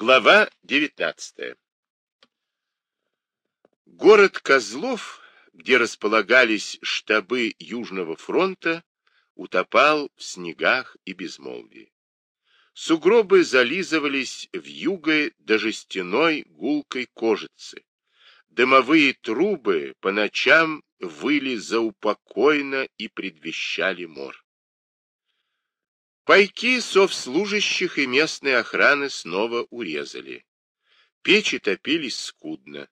Глава 19 Город Козлов, где располагались штабы Южного фронта, утопал в снегах и безмолвии. Сугробы зализывались в юго до жестяной гулкой кожицы. Дымовые трубы по ночам выли заупокойно и предвещали мор. Пайки совслужащих и местной охраны снова урезали. Печи топились скудно.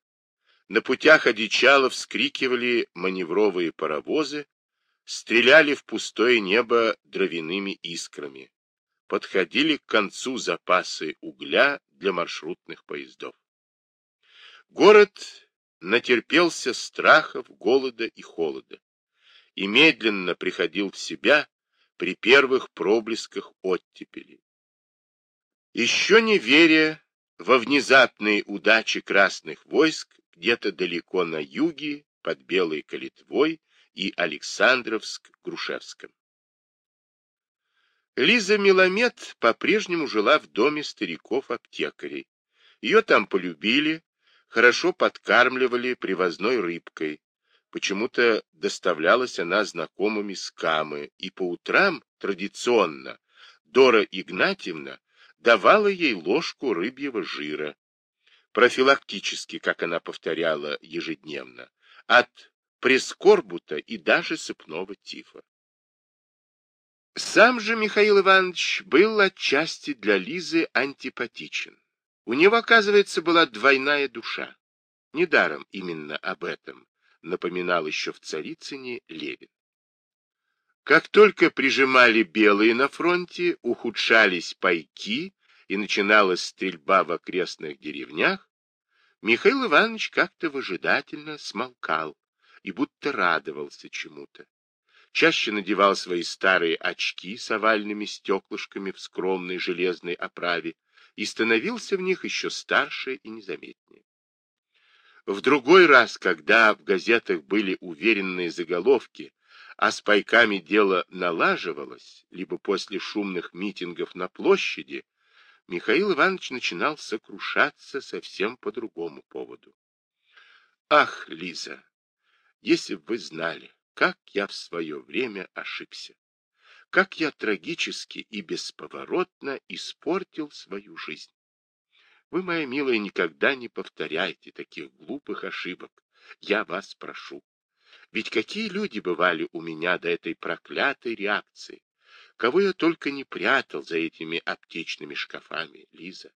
На путях одичало вскрикивали маневровые паровозы, стреляли в пустое небо дровяными искрами. Подходили к концу запасы угля для маршрутных поездов. Город натерпелся страхов, голода и холода и медленно приходил в себя, при первых проблесках оттепели. Еще не веря во внезапные удачи красных войск где-то далеко на юге, под Белой Калитвой и Александровск-Грушевском. Лиза Меламед по-прежнему жила в доме стариков-аптекарей. Ее там полюбили, хорошо подкармливали привозной рыбкой, Почему-то доставлялась она знакомыми с Камы, и по утрам традиционно Дора Игнатьевна давала ей ложку рыбьего жира, профилактически, как она повторяла ежедневно, от прескорбута и даже сыпного тифа. Сам же Михаил Иванович был отчасти для Лизы антипатичен. У него, оказывается, была двойная душа. Недаром именно об этом напоминал еще в Царицыне Левин. Как только прижимали белые на фронте, ухудшались пайки и начиналась стрельба в окрестных деревнях, Михаил Иванович как-то выжидательно смолкал и будто радовался чему-то. Чаще надевал свои старые очки с овальными стеклышками в скромной железной оправе и становился в них еще старше и незаметнее. В другой раз, когда в газетах были уверенные заголовки, а с пайками дело налаживалось, либо после шумных митингов на площади, Михаил Иванович начинал сокрушаться совсем по другому поводу. Ах, Лиза, если бы вы знали, как я в свое время ошибся, как я трагически и бесповоротно испортил свою жизнь. Вы, моя милая, никогда не повторяйте таких глупых ошибок. Я вас прошу. Ведь какие люди бывали у меня до этой проклятой реакции? Кого я только не прятал за этими аптечными шкафами, Лиза.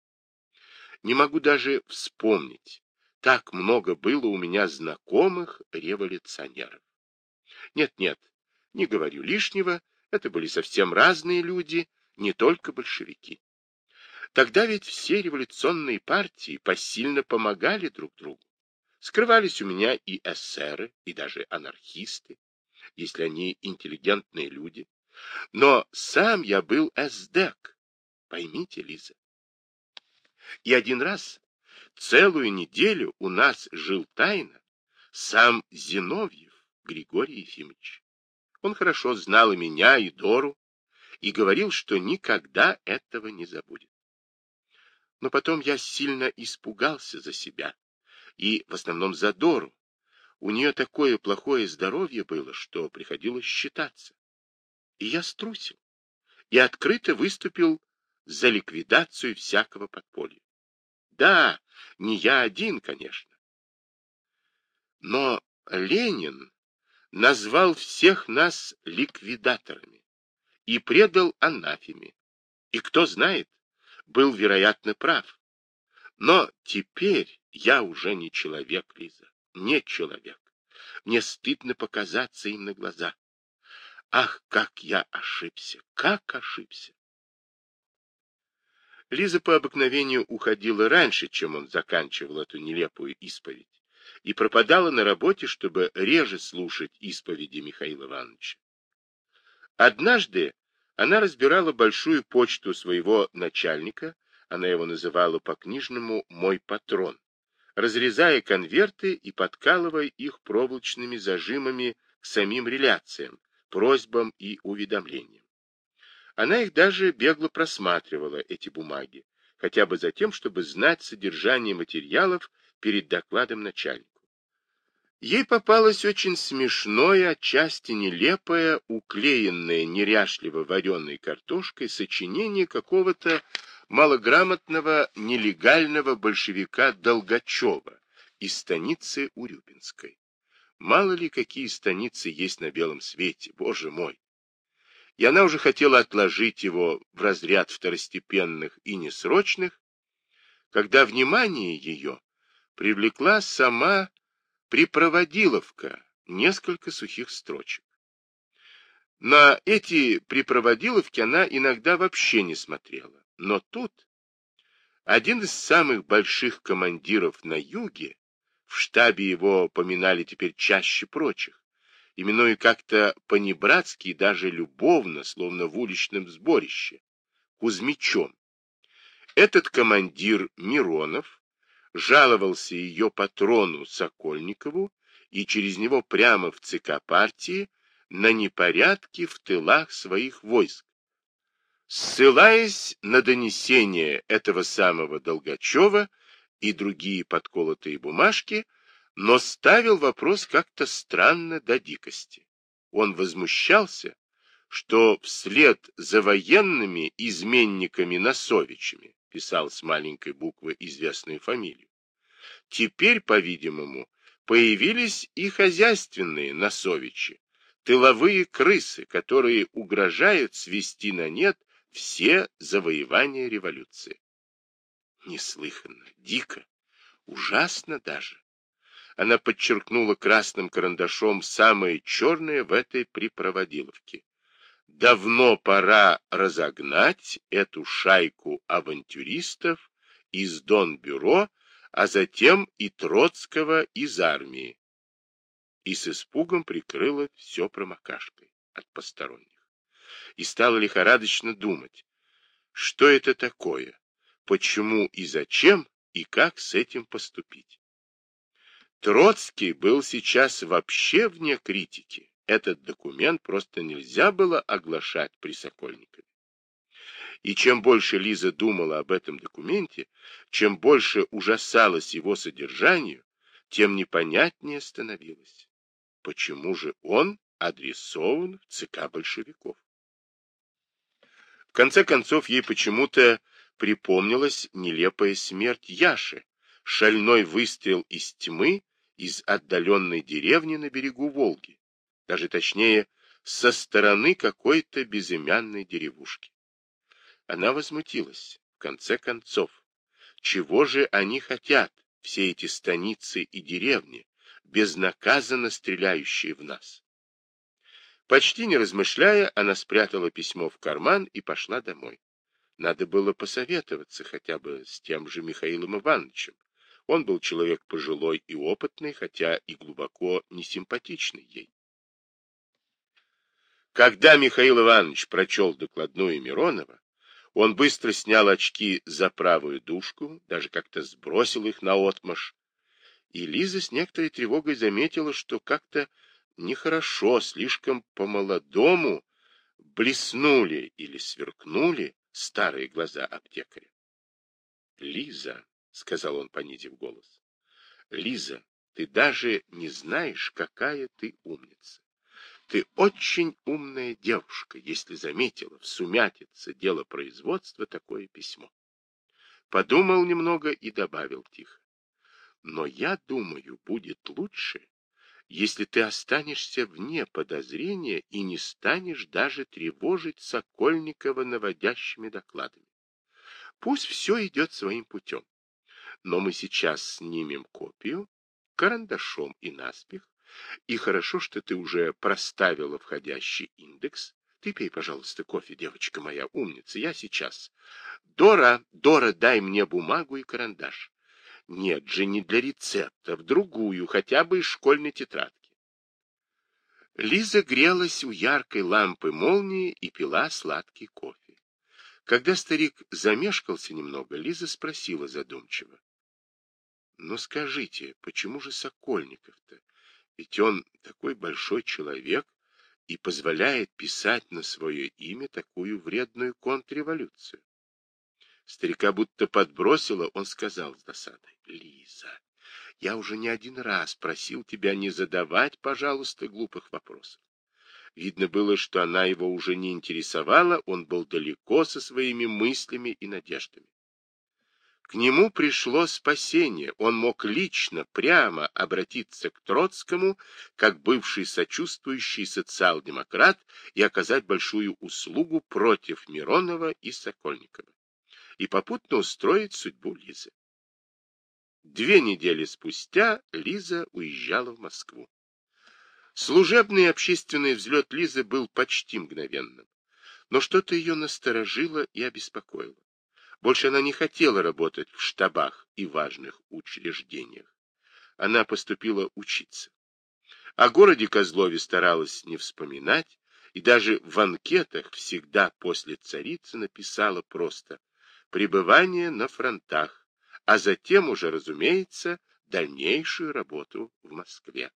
Не могу даже вспомнить. Так много было у меня знакомых революционеров. Нет-нет, не говорю лишнего, это были совсем разные люди, не только большевики. Тогда ведь все революционные партии посильно помогали друг другу. Скрывались у меня и эсеры, и даже анархисты, если они интеллигентные люди. Но сам я был эсдек, поймите, Лиза. И один раз, целую неделю у нас жил тайно сам Зиновьев Григорий Ефимович. Он хорошо знал и меня, и Дору, и говорил, что никогда этого не забудет. Но потом я сильно испугался за себя, и в основном за Дору. У нее такое плохое здоровье было, что приходилось считаться. И я струсил, и открыто выступил за ликвидацию всякого подполья. Да, не я один, конечно. Но Ленин назвал всех нас ликвидаторами и предал анафеме. И кто знает, был, вероятно, прав. Но теперь я уже не человек, Лиза, не человек. Мне стыдно показаться им на глаза. Ах, как я ошибся, как ошибся! Лиза по обыкновению уходила раньше, чем он заканчивал эту нелепую исповедь, и пропадала на работе, чтобы реже слушать исповеди Михаила Ивановича. Однажды она разбирала большую почту своего начальника, она его называла по-книжному «мой патрон», разрезая конверты и подкалывая их проволочными зажимами к самим реляциям, просьбам и уведомлениям. Она их даже бегло просматривала, эти бумаги, хотя бы за тем, чтобы знать содержание материалов перед докладом начальнику. Ей попалось очень смешное, отчасти нелепое, уклеенное неряшливо вареной картошкой сочинение какого-то малограмотного нелегального большевика Долгачева из станицы Урюпинской. Мало ли какие станицы есть на белом свете, боже мой! И она уже хотела отложить его в разряд второстепенных и несрочных, когда внимание ее привлекла сама припроводиловка, несколько сухих строчек. На эти припроводиловки она иногда вообще не смотрела. Но тут один из самых больших командиров на юге, в штабе его поминали теперь чаще прочих, именуя как-то по-небратски и даже любовно, словно в уличном сборище, Кузьмичом. Этот командир Миронов жаловался ее патрону Сокольникову и через него прямо в ЦК партии на непорядки в тылах своих войск. Ссылаясь на донесение этого самого Долгачева и другие подколотые бумажки, но ставил вопрос как-то странно до дикости. Он возмущался, что вслед за военными изменниками Носовичами писал с маленькой буквы известную фамилию. Теперь, по-видимому, появились и хозяйственные носовичи, тыловые крысы, которые угрожают свести на нет все завоевания революции. Неслыханно, дико, ужасно даже. Она подчеркнула красным карандашом самое черное в этой припроводиловке. Давно пора разогнать эту шайку авантюристов из Донбюро, а затем и Троцкого из армии. И с испугом прикрыла все промокашкой от посторонних. И стала лихорадочно думать, что это такое, почему и зачем, и как с этим поступить. Троцкий был сейчас вообще вне критики этот документ просто нельзя было оглашать при Сокольникове. И чем больше Лиза думала об этом документе, чем больше ужасалась его содержанию, тем непонятнее становилось, почему же он адресован в ЦК большевиков. В конце концов, ей почему-то припомнилась нелепая смерть Яши, шальной выстрел из тьмы из отдаленной деревни на берегу Волги даже точнее, со стороны какой-то безымянной деревушки. Она возмутилась. В конце концов, чего же они хотят, все эти станицы и деревни, безнаказанно стреляющие в нас? Почти не размышляя, она спрятала письмо в карман и пошла домой. Надо было посоветоваться хотя бы с тем же Михаилом Ивановичем. Он был человек пожилой и опытный, хотя и глубоко несимпатичный ей. Когда Михаил Иванович прочел докладную Миронова, он быстро снял очки за правую дужку, даже как-то сбросил их на отмаш, и Лиза с некоторой тревогой заметила, что как-то нехорошо, слишком по-молодому блеснули или сверкнули старые глаза аптекаря. — Лиза, — сказал он, понизив голос, — Лиза, ты даже не знаешь, какая ты умница. Ты очень умная девушка, если заметила в сумятице дело производства такое письмо. Подумал немного и добавил тихо. Но я думаю, будет лучше, если ты останешься вне подозрения и не станешь даже тревожить Сокольникова наводящими докладами. Пусть все идет своим путем. Но мы сейчас снимем копию карандашом и наспех, и хорошо, что ты уже проставила входящий индекс. Ты пей, пожалуйста, кофе, девочка моя, умница, я сейчас. Дора, Дора, дай мне бумагу и карандаш. Нет же, не для рецепта, в другую, хотя бы из школьной тетрадки. Лиза грелась у яркой лампы молнии и пила сладкий кофе. Когда старик замешкался немного, Лиза спросила задумчиво. — Ну скажите, почему же Сокольников-то? Ведь он такой большой человек и позволяет писать на свое имя такую вредную контрреволюцию. Старика будто подбросило, он сказал с досадой. Лиза, я уже не один раз просил тебя не задавать, пожалуйста, глупых вопросов. Видно было, что она его уже не интересовала, он был далеко со своими мыслями и надеждами. К нему пришло спасение, он мог лично, прямо обратиться к Троцкому, как бывший сочувствующий социал-демократ, и оказать большую услугу против Миронова и Сокольникова, и попутно устроить судьбу Лизы. Две недели спустя Лиза уезжала в Москву. Служебный общественный взлет Лизы был почти мгновенным, но что-то ее насторожило и обеспокоило. Больше она не хотела работать в штабах и важных учреждениях. Она поступила учиться. О городе Козлове старалась не вспоминать, и даже в анкетах всегда после царицы написала просто «пребывание на фронтах», а затем уже, разумеется, дальнейшую работу в Москве.